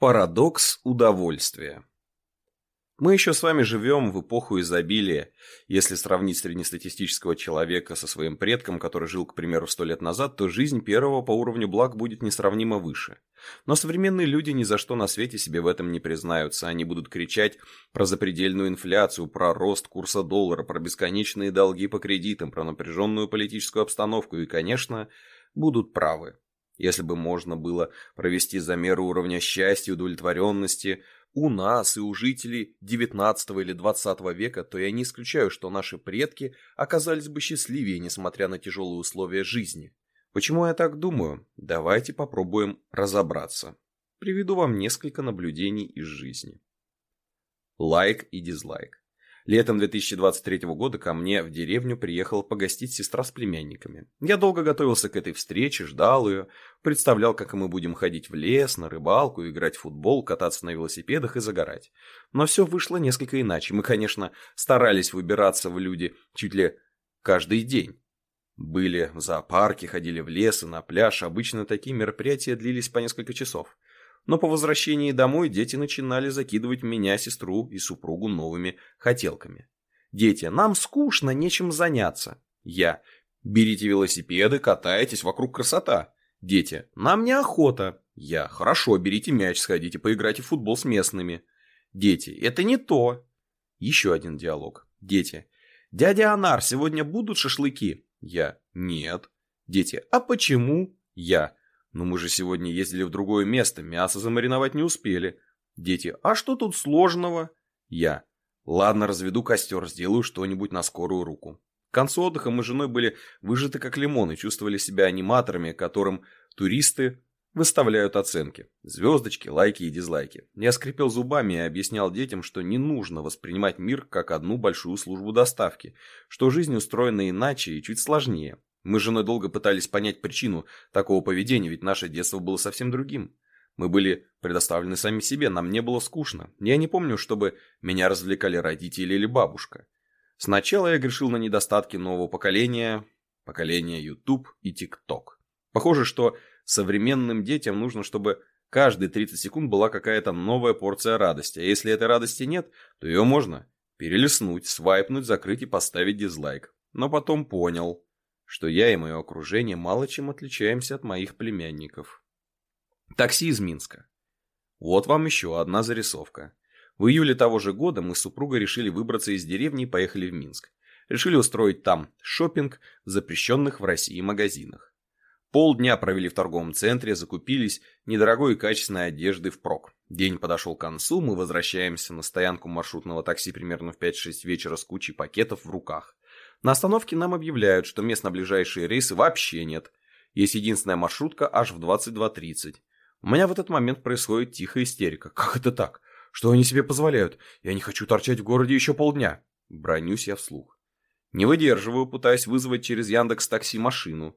Парадокс удовольствия. Мы еще с вами живем в эпоху изобилия. Если сравнить среднестатистического человека со своим предком, который жил, к примеру, сто лет назад, то жизнь первого по уровню благ будет несравнимо выше. Но современные люди ни за что на свете себе в этом не признаются. Они будут кричать про запредельную инфляцию, про рост курса доллара, про бесконечные долги по кредитам, про напряженную политическую обстановку и, конечно, будут правы. Если бы можно было провести замеры уровня счастья и удовлетворенности у нас и у жителей XIX или XX века, то я не исключаю, что наши предки оказались бы счастливее, несмотря на тяжелые условия жизни. Почему я так думаю? Давайте попробуем разобраться. Приведу вам несколько наблюдений из жизни. Лайк и дизлайк. Летом 2023 года ко мне в деревню приехала погостить сестра с племянниками. Я долго готовился к этой встрече, ждал ее, представлял, как мы будем ходить в лес, на рыбалку, играть в футбол, кататься на велосипедах и загорать. Но все вышло несколько иначе. Мы, конечно, старались выбираться в люди чуть ли каждый день. Были в зоопарке, ходили в лес и на пляж. Обычно такие мероприятия длились по несколько часов но по возвращении домой дети начинали закидывать меня, сестру и супругу новыми хотелками. Дети, нам скучно, нечем заняться. Я, берите велосипеды, катайтесь, вокруг красота. Дети, нам неохота. Я, хорошо, берите мяч, сходите, поиграйте в футбол с местными. Дети, это не то. Еще один диалог. Дети, дядя Анар, сегодня будут шашлыки? Я, нет. Дети, а почему? Я, но мы же сегодня ездили в другое место, мясо замариновать не успели. Дети, а что тут сложного? Я. Ладно, разведу костер, сделаю что-нибудь на скорую руку. К концу отдыха мы с женой были выжаты как лимоны, чувствовали себя аниматорами, которым туристы выставляют оценки. Звездочки, лайки и дизлайки. Я скрипел зубами и объяснял детям, что не нужно воспринимать мир как одну большую службу доставки, что жизнь устроена иначе и чуть сложнее. Мы с женой долго пытались понять причину такого поведения, ведь наше детство было совсем другим. Мы были предоставлены сами себе, нам не было скучно. Я не помню, чтобы меня развлекали родители или бабушка. Сначала я грешил на недостатки нового поколения, поколения YouTube и TikTok. Похоже, что современным детям нужно, чтобы каждые 30 секунд была какая-то новая порция радости. А если этой радости нет, то ее можно перелистнуть, свайпнуть, закрыть и поставить дизлайк. Но потом понял, что я и мое окружение мало чем отличаемся от моих племянников. Такси из Минска. Вот вам еще одна зарисовка. В июле того же года мы с супругой решили выбраться из деревни и поехали в Минск. Решили устроить там шопинг в запрещенных в России магазинах. Полдня провели в торговом центре, закупились недорогой и качественной одежды впрок. День подошел к концу, мы возвращаемся на стоянку маршрутного такси примерно в 5-6 вечера с кучей пакетов в руках. На остановке нам объявляют, что мест на ближайшие рейсы вообще нет. Есть единственная маршрутка аж в 22.30. У меня в этот момент происходит тихая истерика. Как это так? Что они себе позволяют? Я не хочу торчать в городе еще полдня. Бронюсь я вслух. Не выдерживаю, пытаясь вызвать через Яндекс Такси машину.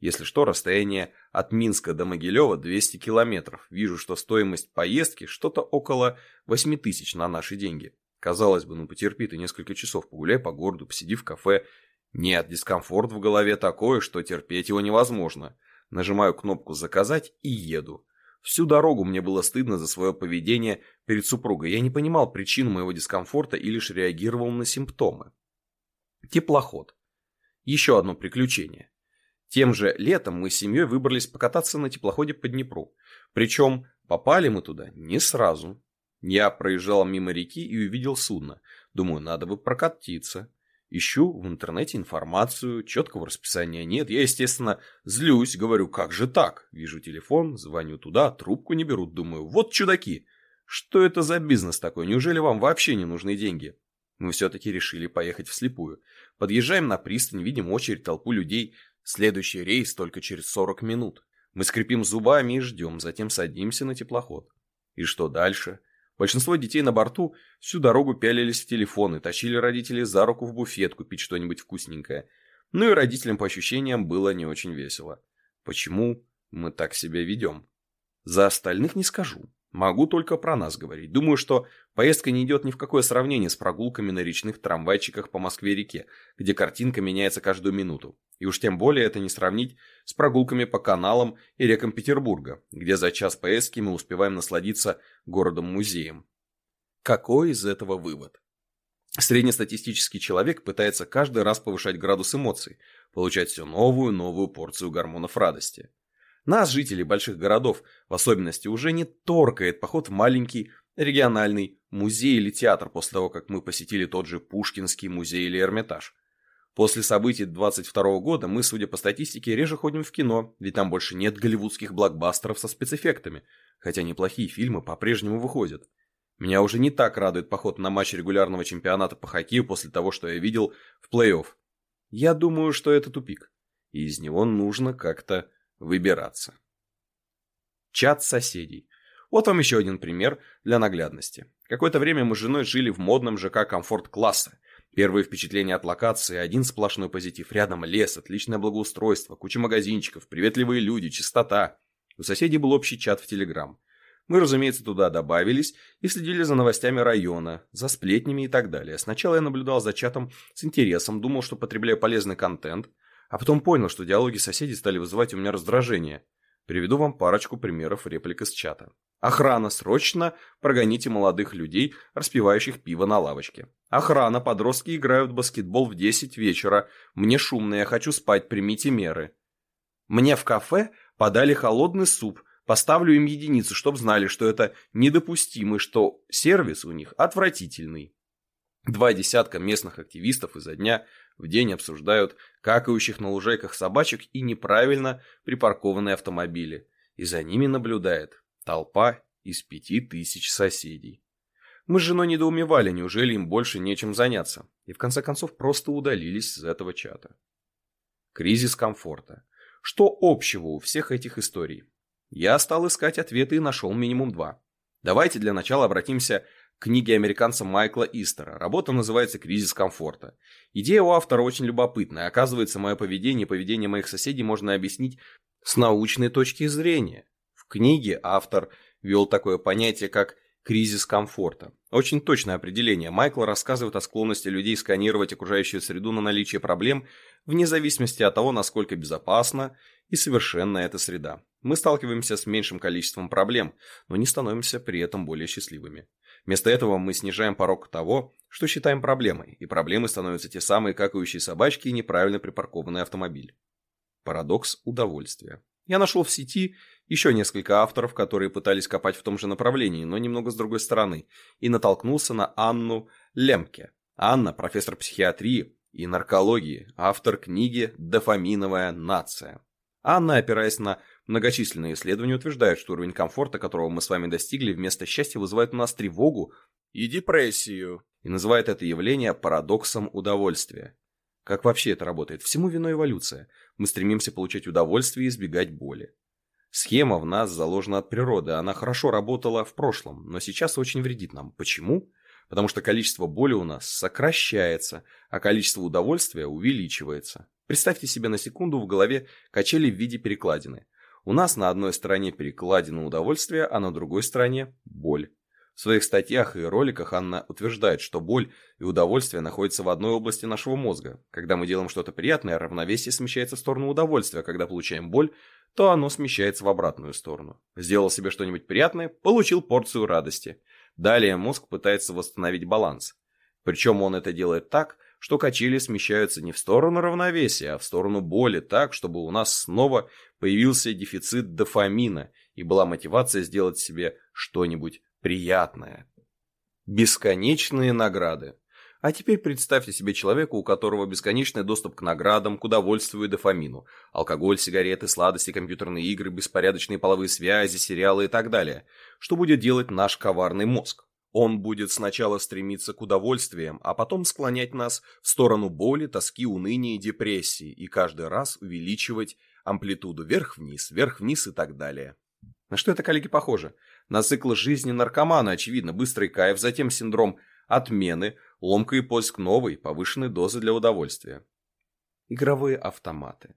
Если что, расстояние от Минска до Могилева 200 километров. Вижу, что стоимость поездки что-то около 8 тысяч на наши деньги. Казалось бы, ну потерпи ты несколько часов, погуляй по городу, посиди в кафе. Нет, дискомфорт в голове такой, что терпеть его невозможно. Нажимаю кнопку «Заказать» и еду. Всю дорогу мне было стыдно за свое поведение перед супругой. Я не понимал причину моего дискомфорта и лишь реагировал на симптомы. Теплоход. Еще одно приключение. Тем же летом мы с семьей выбрались покататься на теплоходе по Днепру. Причем попали мы туда не сразу. Я проезжал мимо реки и увидел судно. Думаю, надо бы прокатиться. Ищу в интернете информацию, четкого расписания нет. Я, естественно, злюсь, говорю, как же так? Вижу телефон, звоню туда, трубку не берут. Думаю, вот чудаки. Что это за бизнес такой? Неужели вам вообще не нужны деньги? Мы все-таки решили поехать вслепую. Подъезжаем на пристань, видим очередь, толпу людей. Следующий рейс только через 40 минут. Мы скрипим зубами и ждем, затем садимся на теплоход. И что дальше? Большинство детей на борту всю дорогу пялились в телефоны, тащили родителей за руку в буфет купить что-нибудь вкусненькое. Ну и родителям по ощущениям было не очень весело. Почему мы так себя ведем? За остальных не скажу. Могу только про нас говорить. Думаю, что поездка не идет ни в какое сравнение с прогулками на речных трамвайчиках по Москве-реке, где картинка меняется каждую минуту. И уж тем более это не сравнить с прогулками по каналам и рекам Петербурга, где за час поездки мы успеваем насладиться городом-музеем. Какой из этого вывод? Среднестатистический человек пытается каждый раз повышать градус эмоций, получать все новую новую порцию гормонов радости. Нас, жителей больших городов, в особенности, уже не торкает поход в маленький региональный музей или театр после того, как мы посетили тот же Пушкинский музей или Эрмитаж. После событий 22 года мы, судя по статистике, реже ходим в кино, ведь там больше нет голливудских блокбастеров со спецэффектами, хотя неплохие фильмы по-прежнему выходят. Меня уже не так радует поход на матч регулярного чемпионата по хоккею после того, что я видел в плей-офф. Я думаю, что это тупик, и из него нужно как-то выбираться. Чат соседей. Вот вам еще один пример для наглядности. Какое-то время мы с женой жили в модном ЖК комфорт-класса. Первые впечатления от локации – один сплошной позитив. Рядом лес, отличное благоустройство, куча магазинчиков, приветливые люди, чистота. У соседей был общий чат в Телеграм. Мы, разумеется, туда добавились и следили за новостями района, за сплетнями и так далее. Сначала я наблюдал за чатом с интересом, думал, что потребляю полезный контент – а потом понял, что диалоги соседей стали вызывать у меня раздражение. Приведу вам парочку примеров реплик из чата. Охрана, срочно прогоните молодых людей, распивающих пиво на лавочке. Охрана, подростки играют в баскетбол в 10 вечера. Мне шумно, я хочу спать, примите меры. Мне в кафе подали холодный суп. Поставлю им единицу, чтобы знали, что это недопустимо и что сервис у них отвратительный. Два десятка местных активистов изо дня в день обсуждают какающих на лужайках собачек и неправильно припаркованные автомобили. И за ними наблюдает толпа из пяти тысяч соседей. Мы с женой недоумевали, неужели им больше нечем заняться, и в конце концов просто удалились из этого чата. Кризис комфорта. Что общего у всех этих историй? Я стал искать ответы и нашел минимум два. Давайте для начала обратимся книги американца Майкла Истера. Работа называется «Кризис комфорта». Идея у автора очень любопытная. Оказывается, мое поведение и поведение моих соседей можно объяснить с научной точки зрения. В книге автор ввел такое понятие, как кризис комфорта. Очень точное определение. Майкл рассказывает о склонности людей сканировать окружающую среду на наличие проблем, вне зависимости от того, насколько безопасна и совершенна эта среда. Мы сталкиваемся с меньшим количеством проблем, но не становимся при этом более счастливыми. Вместо этого мы снижаем порог того, что считаем проблемой, и проблемой становятся те самые какающие собачки и неправильно припаркованный автомобиль. Парадокс удовольствия. Я нашел в сети еще несколько авторов, которые пытались копать в том же направлении, но немного с другой стороны, и натолкнулся на Анну Лемке. Анна – профессор психиатрии и наркологии, автор книги «Дофаминовая нация». Анна, опираясь на многочисленные исследования, утверждает, что уровень комфорта, которого мы с вами достигли, вместо счастья вызывает у нас тревогу и депрессию, и называет это явление парадоксом удовольствия. Как вообще это работает? Всему виной эволюция. Мы стремимся получать удовольствие и избегать боли. Схема в нас заложена от природы, она хорошо работала в прошлом, но сейчас очень вредит нам. Почему? Потому что количество боли у нас сокращается, а количество удовольствия увеличивается. Представьте себе на секунду в голове качели в виде перекладины. У нас на одной стороне перекладина удовольствия, а на другой стороне – боль. В своих статьях и роликах Анна утверждает, что боль и удовольствие находятся в одной области нашего мозга. Когда мы делаем что-то приятное, равновесие смещается в сторону удовольствия. Когда получаем боль, то оно смещается в обратную сторону. Сделал себе что-нибудь приятное, получил порцию радости. Далее мозг пытается восстановить баланс. Причем он это делает так, что качели смещаются не в сторону равновесия, а в сторону боли так, чтобы у нас снова появился дефицит дофамина и была мотивация сделать себе что-нибудь приятное. Бесконечные награды. А теперь представьте себе человека, у которого бесконечный доступ к наградам, к удовольствию и дофамину. Алкоголь, сигареты, сладости, компьютерные игры, беспорядочные половые связи, сериалы и так далее. Что будет делать наш коварный мозг? Он будет сначала стремиться к удовольствиям, а потом склонять нас в сторону боли, тоски, уныния и депрессии, и каждый раз увеличивать амплитуду вверх-вниз, вверх-вниз и так далее. На что это, коллеги, похоже? На цикл жизни наркомана, очевидно, быстрый кайф, затем синдром отмены, ломка и поиск новой, повышенной дозы для удовольствия. Игровые автоматы.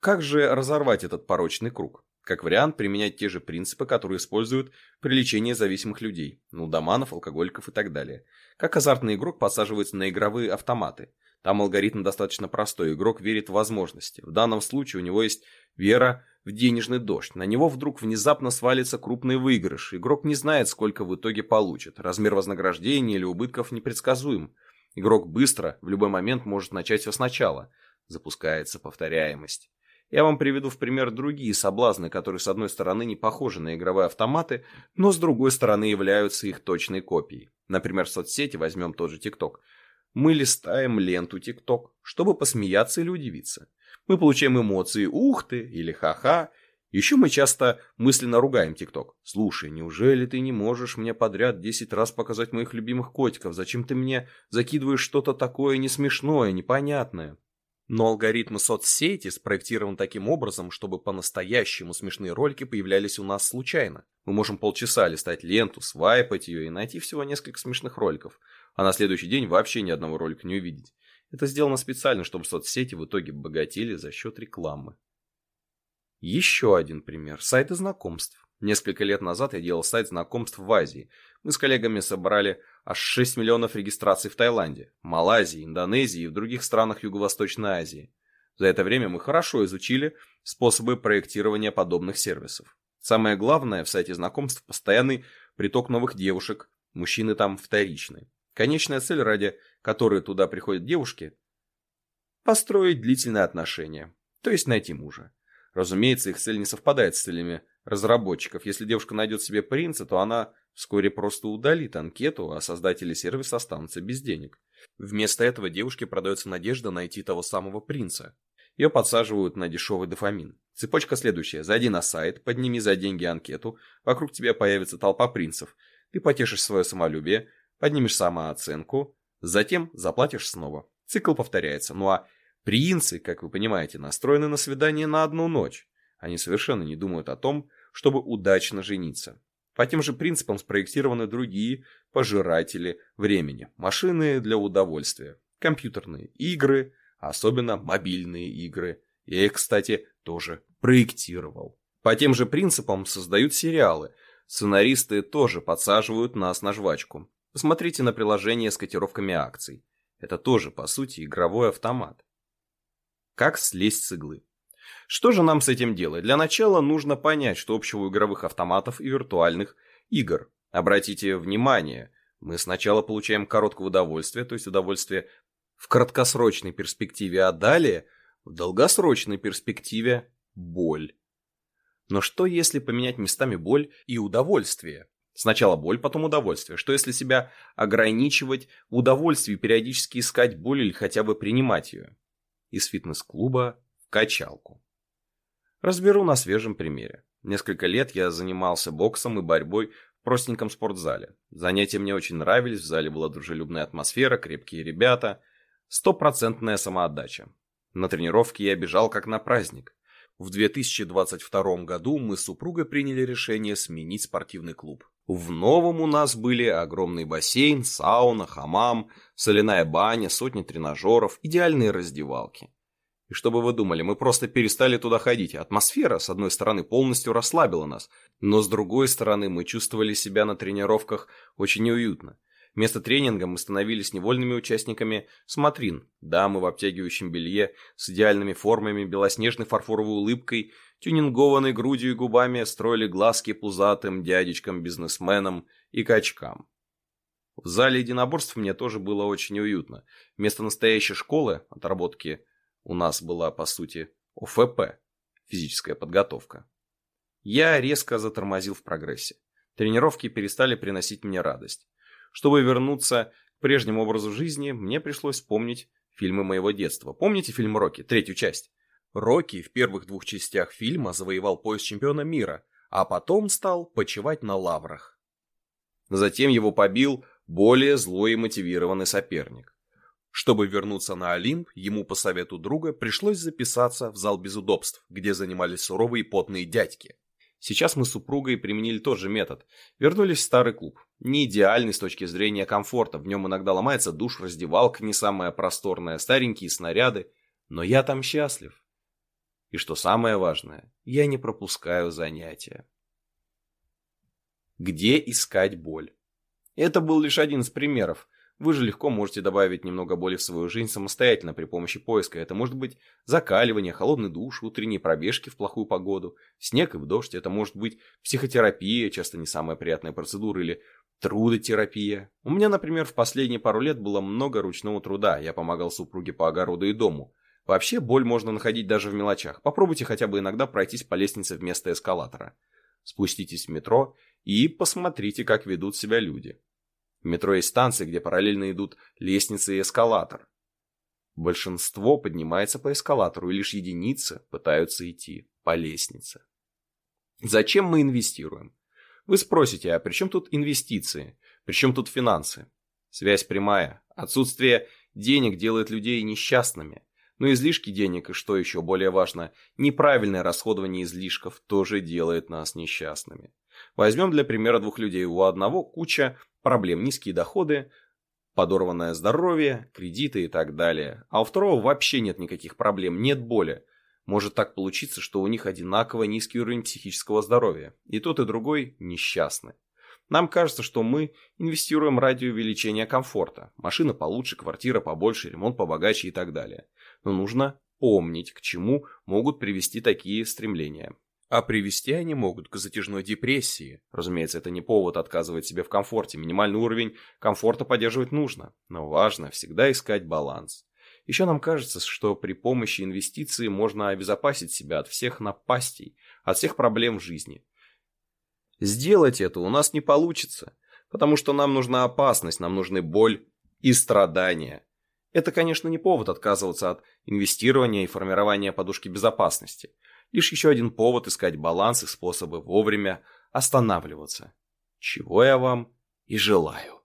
Как же разорвать этот порочный круг? Как вариант, применять те же принципы, которые используют при лечении зависимых людей, лудоманов, алкоголиков и так далее. Как азартный игрок подсаживается на игровые автоматы. Там алгоритм достаточно простой, игрок верит в возможности. В данном случае у него есть вера в денежный дождь. На него вдруг внезапно свалится крупный выигрыш. Игрок не знает, сколько в итоге получит. Размер вознаграждения или убытков непредсказуем. Игрок быстро, в любой момент может начать все сначала. Запускается повторяемость. Я вам приведу в пример другие соблазны, которые с одной стороны не похожи на игровые автоматы, но с другой стороны являются их точной копией. Например, в соцсети, возьмем тот же ТикТок. Мы листаем ленту ТикТок, чтобы посмеяться или удивиться. Мы получаем эмоции «ух ты» или «ха-ха». Еще мы часто мысленно ругаем ТикТок. «Слушай, неужели ты не можешь мне подряд 10 раз показать моих любимых котиков? Зачем ты мне закидываешь что-то такое несмешное, непонятное?» Но алгоритмы соцсети спроектированы таким образом, чтобы по-настоящему смешные ролики появлялись у нас случайно. Мы можем полчаса листать ленту, свайпать ее и найти всего несколько смешных роликов, а на следующий день вообще ни одного ролика не увидеть. Это сделано специально, чтобы соцсети в итоге богатели за счет рекламы. Еще один пример. Сайты знакомств. Несколько лет назад я делал сайт знакомств в Азии. Мы с коллегами собрали аж 6 миллионов регистраций в Таиланде, Малайзии, Индонезии и в других странах Юго-Восточной Азии. За это время мы хорошо изучили способы проектирования подобных сервисов. Самое главное в сайте знакомств – постоянный приток новых девушек, мужчины там вторичные. Конечная цель, ради которой туда приходят девушки – построить длительные отношения, то есть найти мужа. Разумеется, их цель не совпадает с целями разработчиков. Если девушка найдет себе принца, то она вскоре просто удалит анкету, а создатели сервиса останутся без денег. Вместо этого девушке продается надежда найти того самого принца. Ее подсаживают на дешевый дофамин. Цепочка следующая. Зайди на сайт, подними за деньги анкету, вокруг тебя появится толпа принцев. Ты потешишь свое самолюбие, поднимешь самооценку, затем заплатишь снова. Цикл повторяется. Ну а Принцы, как вы понимаете, настроены на свидание на одну ночь. Они совершенно не думают о том, чтобы удачно жениться. По тем же принципам спроектированы другие пожиратели времени. Машины для удовольствия, компьютерные игры, особенно мобильные игры. Я их, кстати, тоже проектировал. По тем же принципам создают сериалы. Сценаристы тоже подсаживают нас на жвачку. Посмотрите на приложение с котировками акций. Это тоже, по сути, игровой автомат. Как слезть с иглы? Что же нам с этим делать? Для начала нужно понять, что общего у игровых автоматов и виртуальных игр. Обратите внимание, мы сначала получаем короткое удовольствие, то есть удовольствие в краткосрочной перспективе, а далее в долгосрочной перспективе боль. Но что если поменять местами боль и удовольствие? Сначала боль, потом удовольствие. Что если себя ограничивать в удовольствии, периодически искать боль или хотя бы принимать ее? из фитнес-клуба в качалку. Разберу на свежем примере. Несколько лет я занимался боксом и борьбой в простеньком спортзале. Занятия мне очень нравились, в зале была дружелюбная атмосфера, крепкие ребята, стопроцентная самоотдача. На тренировке я бежал как на праздник. В 2022 году мы с супругой приняли решение сменить спортивный клуб. В новом у нас были огромный бассейн, сауна, хамам, соляная баня, сотни тренажеров, идеальные раздевалки. И что бы вы думали, мы просто перестали туда ходить. Атмосфера, с одной стороны, полностью расслабила нас, но с другой стороны, мы чувствовали себя на тренировках очень неуютно. Вместо тренинга мы становились невольными участниками смотрин. Дамы в обтягивающем белье, с идеальными формами, белоснежной фарфоровой улыбкой – тюнингованной грудью и губами строили глазки пузатым дядечкам-бизнесменам и качкам. В зале единоборств мне тоже было очень уютно. Вместо настоящей школы отработки у нас была, по сути, ОФП – физическая подготовка. Я резко затормозил в прогрессе. Тренировки перестали приносить мне радость. Чтобы вернуться к прежнему образу жизни, мне пришлось вспомнить фильмы моего детства. Помните фильм «Рокки», третью часть? Рокки в первых двух частях фильма завоевал пояс чемпиона мира, а потом стал почивать на лаврах. Затем его побил более злой и мотивированный соперник. Чтобы вернуться на Олимп, ему по совету друга пришлось записаться в зал без удобств, где занимались суровые потные дядьки. Сейчас мы с супругой применили тот же метод. Вернулись в старый клуб. Не идеальный с точки зрения комфорта, в нем иногда ломается душ, раздевалка не самая просторная, старенькие снаряды. Но я там счастлив. И что самое важное, я не пропускаю занятия. Где искать боль? Это был лишь один из примеров. Вы же легко можете добавить немного боли в свою жизнь самостоятельно при помощи поиска. Это может быть закаливание, холодный душ, утренние пробежки в плохую погоду, снег и в дождь. Это может быть психотерапия, часто не самая приятная процедура, или трудотерапия. У меня, например, в последние пару лет было много ручного труда. Я помогал супруге по огороду и дому. Вообще, боль можно находить даже в мелочах. Попробуйте хотя бы иногда пройтись по лестнице вместо эскалатора. Спуститесь в метро и посмотрите, как ведут себя люди. Метро есть станции, где параллельно идут лестницы и эскалатор. Большинство поднимается по эскалатору, и лишь единицы пытаются идти по лестнице. Зачем мы инвестируем? Вы спросите, а при чем тут инвестиции? При чем тут финансы? Связь прямая. Отсутствие денег делает людей несчастными. Но излишки денег и, что еще более важно, неправильное расходование излишков тоже делает нас несчастными. Возьмем для примера двух людей. У одного куча проблем, низкие доходы, подорванное здоровье, кредиты и так далее. А у второго вообще нет никаких проблем, нет боли. Может так получиться, что у них одинаково низкий уровень психического здоровья. И тот, и другой несчастны. Нам кажется, что мы инвестируем ради увеличения комфорта. Машина получше, квартира побольше, ремонт побогаче и так далее. Но нужно помнить, к чему могут привести такие стремления. А привести они могут к затяжной депрессии. Разумеется, это не повод отказывать себе в комфорте. Минимальный уровень комфорта поддерживать нужно. Но важно всегда искать баланс. Еще нам кажется, что при помощи инвестиций можно обезопасить себя от всех напастей, от всех проблем в жизни. Сделать это у нас не получится, потому что нам нужна опасность, нам нужны боль и страдания. Это, конечно, не повод отказываться от инвестирования и формирования подушки безопасности. Лишь еще один повод искать баланс и способы вовремя останавливаться. Чего я вам и желаю.